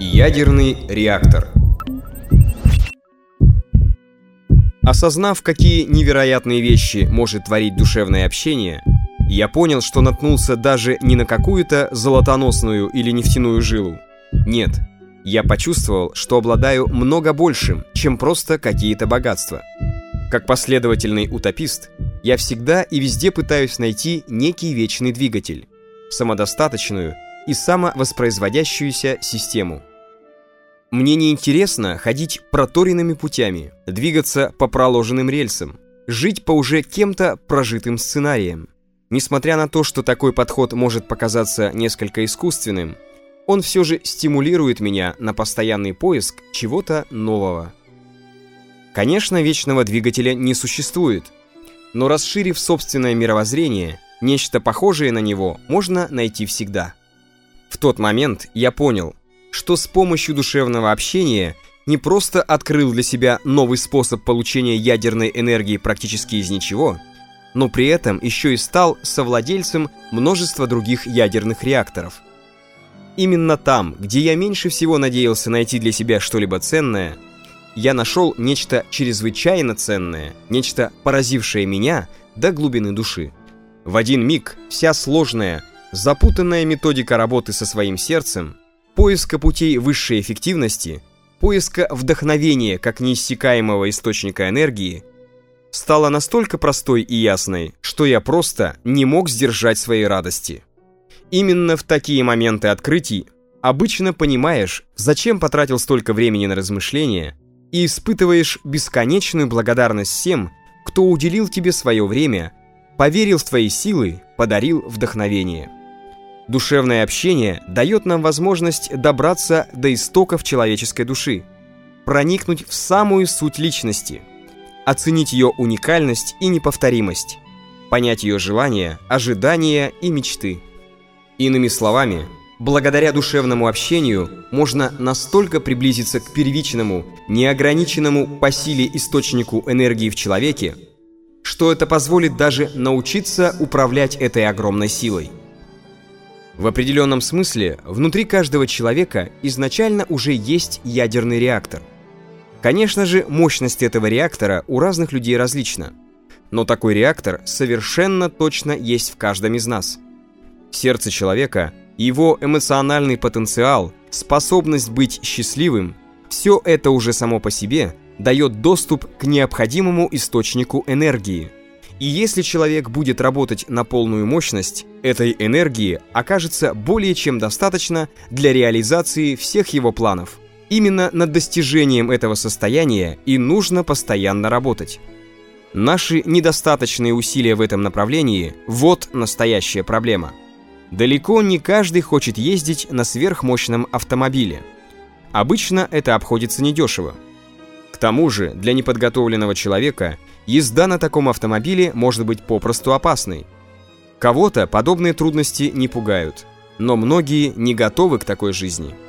Ядерный реактор Осознав, какие невероятные вещи может творить душевное общение, я понял, что наткнулся даже не на какую-то золотоносную или нефтяную жилу. Нет, я почувствовал, что обладаю много большим, чем просто какие-то богатства. Как последовательный утопист, я всегда и везде пытаюсь найти некий вечный двигатель, самодостаточную и самовоспроизводящуюся систему. Мне не интересно ходить проторенными путями, двигаться по проложенным рельсам, жить по уже кем-то прожитым сценариям. Несмотря на то, что такой подход может показаться несколько искусственным, он все же стимулирует меня на постоянный поиск чего-то нового. Конечно, вечного двигателя не существует, но расширив собственное мировоззрение, нечто похожее на него можно найти всегда. Тот момент я понял, что с помощью душевного общения не просто открыл для себя новый способ получения ядерной энергии практически из ничего – но при этом еще и стал совладельцем множества других ядерных реакторов. Именно там, где я меньше всего надеялся найти для себя что-либо ценное, я нашел нечто чрезвычайно ценное, нечто поразившее меня до глубины души. В один миг вся сложная, запутанная методика работы со своим сердцем, поиска путей высшей эффективности, поиска вдохновения как неиссякаемого источника энергии – стала настолько простой и ясной, что я просто не мог сдержать своей радости. Именно в такие моменты открытий обычно понимаешь, зачем потратил столько времени на размышления, и испытываешь бесконечную благодарность всем, кто уделил тебе свое время, поверил в твои силы, подарил вдохновение. Душевное общение дает нам возможность добраться до истоков человеческой души, проникнуть в самую суть личности – оценить ее уникальность и неповторимость, понять ее желания, ожидания и мечты. Иными словами, благодаря душевному общению можно настолько приблизиться к первичному, неограниченному по силе источнику энергии в человеке, что это позволит даже научиться управлять этой огромной силой. В определенном смысле внутри каждого человека изначально уже есть ядерный реактор – Конечно же, мощность этого реактора у разных людей различна. Но такой реактор совершенно точно есть в каждом из нас. Сердце человека, его эмоциональный потенциал, способность быть счастливым – все это уже само по себе дает доступ к необходимому источнику энергии. И если человек будет работать на полную мощность, этой энергии окажется более чем достаточно для реализации всех его планов – Именно над достижением этого состояния и нужно постоянно работать. Наши недостаточные усилия в этом направлении – вот настоящая проблема. Далеко не каждый хочет ездить на сверхмощном автомобиле. Обычно это обходится недешево. К тому же, для неподготовленного человека езда на таком автомобиле может быть попросту опасной. Кого-то подобные трудности не пугают, но многие не готовы к такой жизни –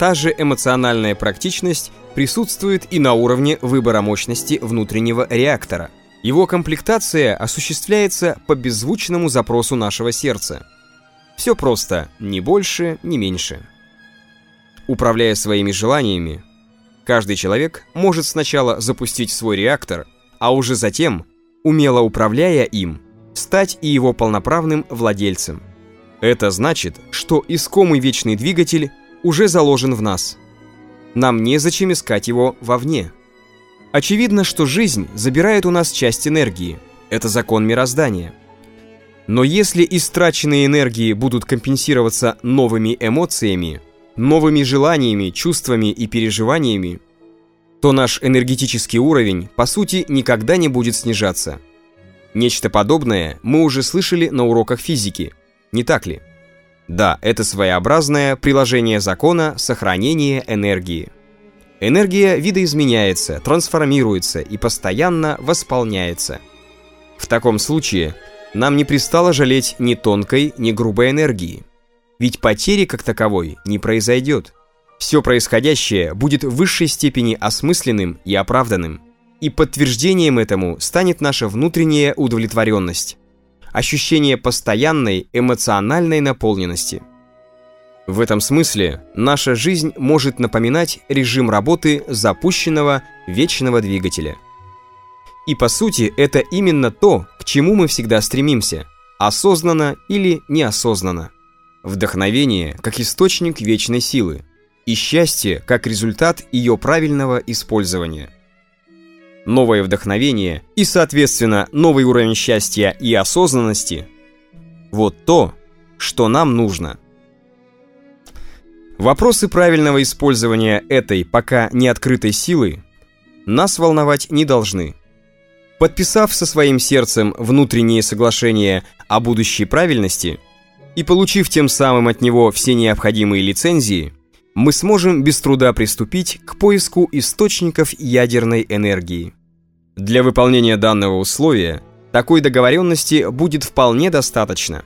Та же эмоциональная практичность присутствует и на уровне выбора мощности внутреннего реактора. Его комплектация осуществляется по беззвучному запросу нашего сердца. Все просто, ни больше, ни меньше. Управляя своими желаниями, каждый человек может сначала запустить свой реактор, а уже затем, умело управляя им, стать и его полноправным владельцем. Это значит, что искомый вечный двигатель уже заложен в нас. Нам незачем искать его вовне. Очевидно, что жизнь забирает у нас часть энергии. Это закон мироздания. Но если истраченные энергии будут компенсироваться новыми эмоциями, новыми желаниями, чувствами и переживаниями, то наш энергетический уровень, по сути, никогда не будет снижаться. Нечто подобное мы уже слышали на уроках физики, не так ли? Да, это своеобразное приложение закона сохранения энергии. Энергия видоизменяется, трансформируется и постоянно восполняется. В таком случае нам не пристало жалеть ни тонкой, ни грубой энергии. Ведь потери как таковой не произойдет. Все происходящее будет в высшей степени осмысленным и оправданным. И подтверждением этому станет наша внутренняя удовлетворенность ощущение постоянной эмоциональной наполненности. В этом смысле наша жизнь может напоминать режим работы запущенного вечного двигателя. И по сути это именно то, к чему мы всегда стремимся, осознанно или неосознанно. Вдохновение как источник вечной силы и счастье как результат ее правильного использования. Новое вдохновение и, соответственно, новый уровень счастья и осознанности – вот то, что нам нужно. Вопросы правильного использования этой пока не открытой силы нас волновать не должны. Подписав со своим сердцем внутреннее соглашение о будущей правильности и получив тем самым от него все необходимые лицензии, мы сможем без труда приступить к поиску источников ядерной энергии. Для выполнения данного условия такой договоренности будет вполне достаточно.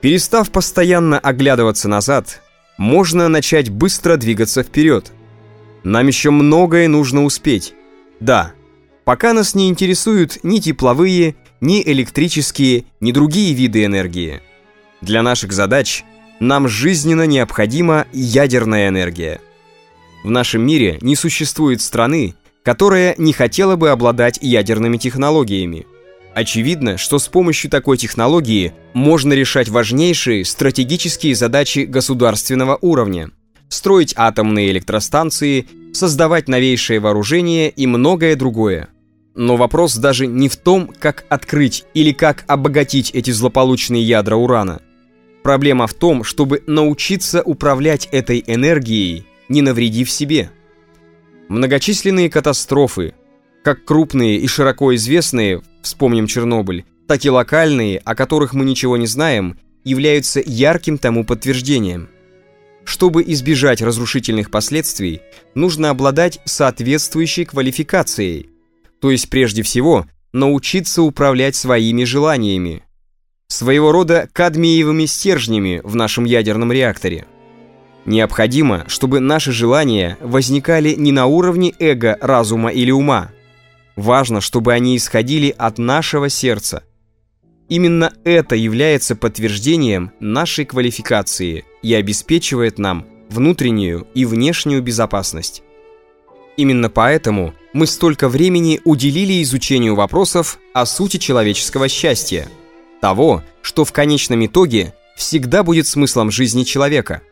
Перестав постоянно оглядываться назад, можно начать быстро двигаться вперед. Нам еще многое нужно успеть. Да, пока нас не интересуют ни тепловые, ни электрические, ни другие виды энергии. Для наших задач нам жизненно необходима ядерная энергия. В нашем мире не существует страны, которая не хотела бы обладать ядерными технологиями. Очевидно, что с помощью такой технологии можно решать важнейшие стратегические задачи государственного уровня, строить атомные электростанции, создавать новейшее вооружение и многое другое. Но вопрос даже не в том, как открыть или как обогатить эти злополучные ядра урана. Проблема в том, чтобы научиться управлять этой энергией, не навредив себе. Многочисленные катастрофы, как крупные и широко известные, вспомним Чернобыль, так и локальные, о которых мы ничего не знаем, являются ярким тому подтверждением. Чтобы избежать разрушительных последствий, нужно обладать соответствующей квалификацией, то есть прежде всего научиться управлять своими желаниями, своего рода кадмиевыми стержнями в нашем ядерном реакторе. Необходимо, чтобы наши желания возникали не на уровне эго, разума или ума, Важно, чтобы они исходили от нашего сердца. Именно это является подтверждением нашей квалификации и обеспечивает нам внутреннюю и внешнюю безопасность. Именно поэтому мы столько времени уделили изучению вопросов о сути человеческого счастья, того, что в конечном итоге всегда будет смыслом жизни человека.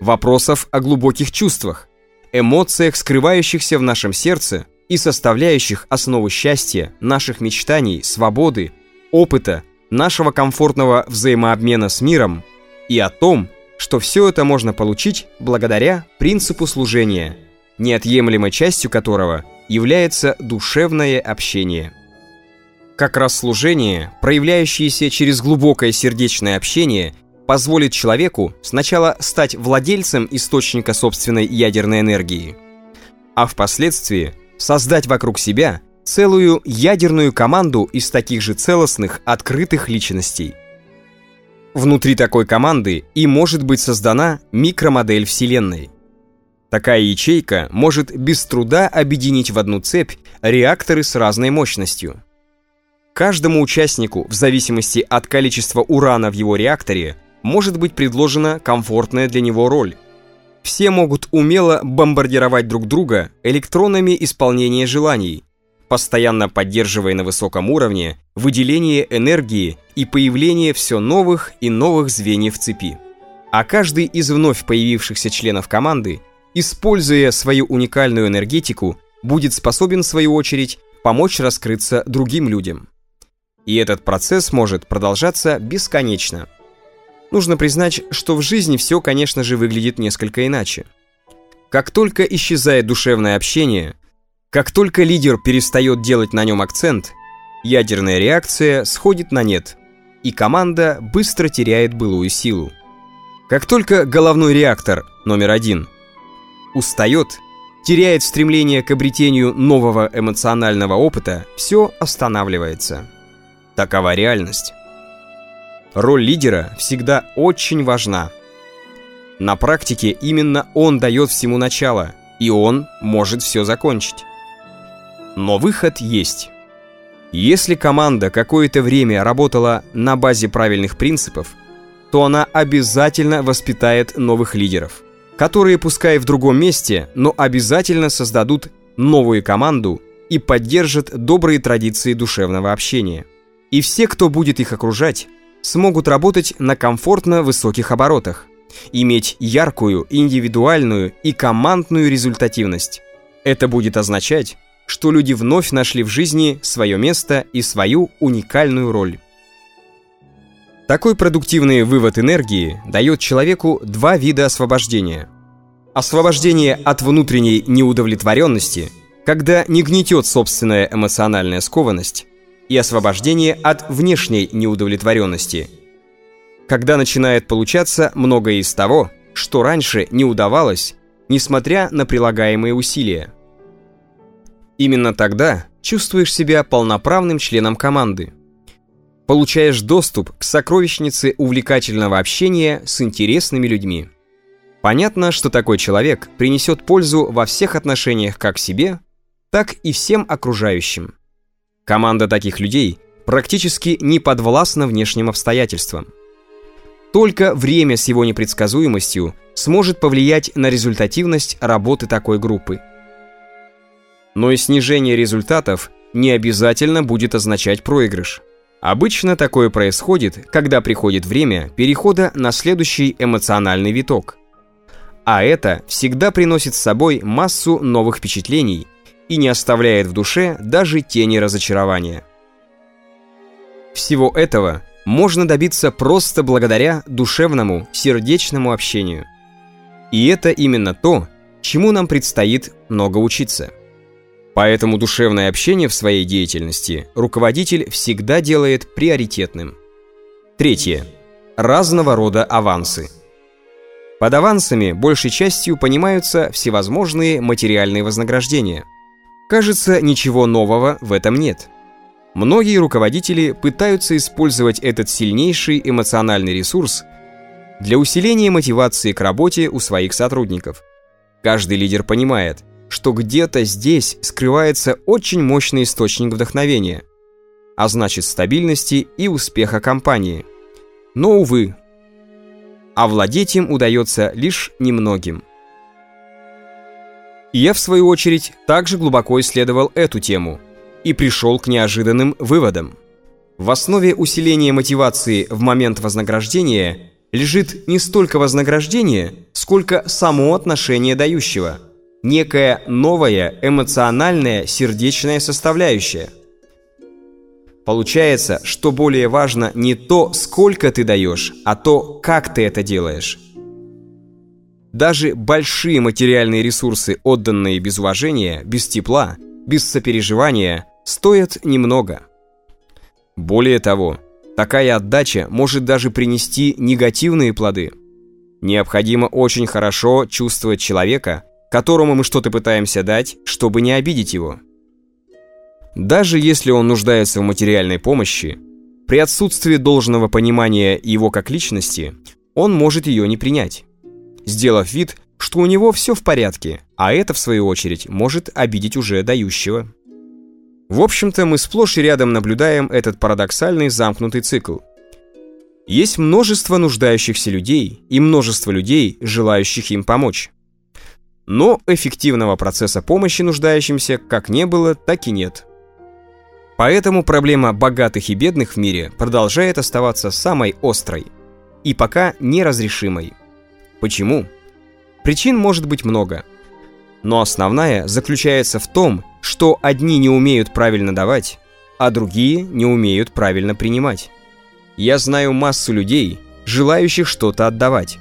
Вопросов о глубоких чувствах, эмоциях, скрывающихся в нашем сердце – и составляющих основу счастья, наших мечтаний, свободы, опыта, нашего комфортного взаимообмена с миром и о том, что все это можно получить благодаря принципу служения, неотъемлемой частью которого является душевное общение. Как раз служение, проявляющееся через глубокое сердечное общение, позволит человеку сначала стать владельцем источника собственной ядерной энергии, а впоследствии – создать вокруг себя целую ядерную команду из таких же целостных, открытых личностей. Внутри такой команды и может быть создана микромодель Вселенной. Такая ячейка может без труда объединить в одну цепь реакторы с разной мощностью. Каждому участнику, в зависимости от количества урана в его реакторе, может быть предложена комфортная для него роль – все могут умело бомбардировать друг друга электронами исполнения желаний, постоянно поддерживая на высоком уровне выделение энергии и появление все новых и новых звеньев цепи. А каждый из вновь появившихся членов команды, используя свою уникальную энергетику, будет способен, в свою очередь, помочь раскрыться другим людям. И этот процесс может продолжаться бесконечно – Нужно признать, что в жизни все, конечно же, выглядит несколько иначе. Как только исчезает душевное общение, как только лидер перестает делать на нем акцент, ядерная реакция сходит на нет, и команда быстро теряет былую силу. Как только головной реактор номер один устает, теряет стремление к обретению нового эмоционального опыта, все останавливается. Такова реальность. Роль лидера всегда очень важна. На практике именно он дает всему начало, и он может все закончить. Но выход есть. Если команда какое-то время работала на базе правильных принципов, то она обязательно воспитает новых лидеров, которые, пускай в другом месте, но обязательно создадут новую команду и поддержат добрые традиции душевного общения. И все, кто будет их окружать, смогут работать на комфортно высоких оборотах, иметь яркую, индивидуальную и командную результативность. Это будет означать, что люди вновь нашли в жизни свое место и свою уникальную роль. Такой продуктивный вывод энергии дает человеку два вида освобождения. Освобождение от внутренней неудовлетворенности, когда не гнетет собственная эмоциональная скованность, и освобождение от внешней неудовлетворенности, когда начинает получаться многое из того, что раньше не удавалось, несмотря на прилагаемые усилия. Именно тогда чувствуешь себя полноправным членом команды – получаешь доступ к сокровищнице увлекательного общения с интересными людьми. Понятно, что такой человек принесет пользу во всех отношениях как себе, так и всем окружающим. Команда таких людей практически не подвластна внешним обстоятельствам. Только время с его непредсказуемостью сможет повлиять на результативность работы такой группы. Но и снижение результатов не обязательно будет означать проигрыш. Обычно такое происходит, когда приходит время перехода на следующий эмоциональный виток. А это всегда приносит с собой массу новых впечатлений и не оставляет в душе даже тени разочарования. Всего этого можно добиться просто благодаря душевному, сердечному общению. И это именно то, чему нам предстоит много учиться. Поэтому душевное общение в своей деятельности руководитель всегда делает приоритетным. Третье. Разного рода авансы. Под авансами большей частью понимаются всевозможные материальные вознаграждения. Кажется, ничего нового в этом нет. Многие руководители пытаются использовать этот сильнейший эмоциональный ресурс для усиления мотивации к работе у своих сотрудников. Каждый лидер понимает – что где-то здесь скрывается очень мощный источник вдохновения, а значит стабильности и успеха компании. Но, увы, овладеть им удается лишь немногим. Я, в свою очередь, также глубоко исследовал эту тему и пришел к неожиданным выводам. В основе усиления мотивации в момент вознаграждения лежит не столько вознаграждение, сколько само отношение дающего – некая новая эмоциональная сердечная составляющая. Получается, что более важно не то, сколько ты даешь, а то, как ты это делаешь. Даже большие материальные ресурсы, отданные без уважения, без тепла, без сопереживания, стоят немного. Более того, такая отдача может даже принести негативные плоды. Необходимо очень хорошо чувствовать человека, которому мы что-то пытаемся дать, чтобы не обидеть его. Даже если он нуждается в материальной помощи, при отсутствии должного понимания его как личности, он может ее не принять, сделав вид, что у него все в порядке, а это, в свою очередь, может обидеть уже дающего. В общем-то, мы сплошь и рядом наблюдаем этот парадоксальный замкнутый цикл. Есть множество нуждающихся людей и множество людей, желающих им помочь. Но эффективного процесса помощи нуждающимся как не было, так и нет. Поэтому проблема богатых и бедных в мире продолжает оставаться самой острой и пока неразрешимой. Почему? Причин может быть много. Но основная заключается в том, что одни не умеют правильно давать, а другие не умеют правильно принимать. Я знаю массу людей, желающих что-то отдавать.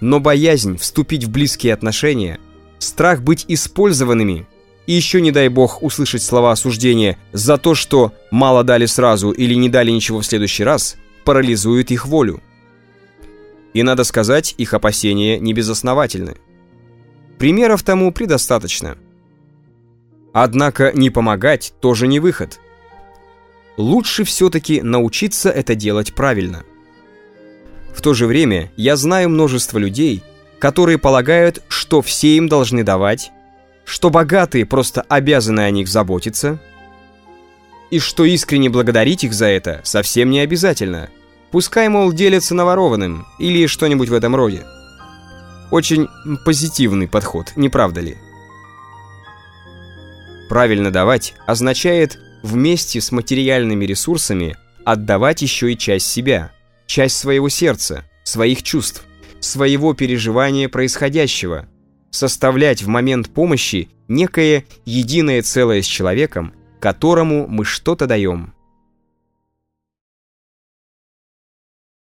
Но боязнь вступить в близкие отношения – страх быть использованными и еще, не дай бог, услышать слова осуждения за то, что мало дали сразу или не дали ничего в следующий раз, парализует их волю. И надо сказать, их опасения не безосновательны. Примеров тому предостаточно. Однако не помогать тоже не выход. Лучше все-таки научиться это делать правильно. В то же время я знаю множество людей, которые полагают, что все им должны давать, что богатые просто обязаны о них заботиться, и что искренне благодарить их за это совсем не обязательно, Пускай, мол, делятся наворованным или что-нибудь в этом роде. Очень позитивный подход, не правда ли? Правильно давать означает вместе с материальными ресурсами отдавать еще и часть себя, часть своего сердца, своих чувств, своего переживания происходящего, составлять в момент помощи некое единое целое с человеком, которому мы что-то даем.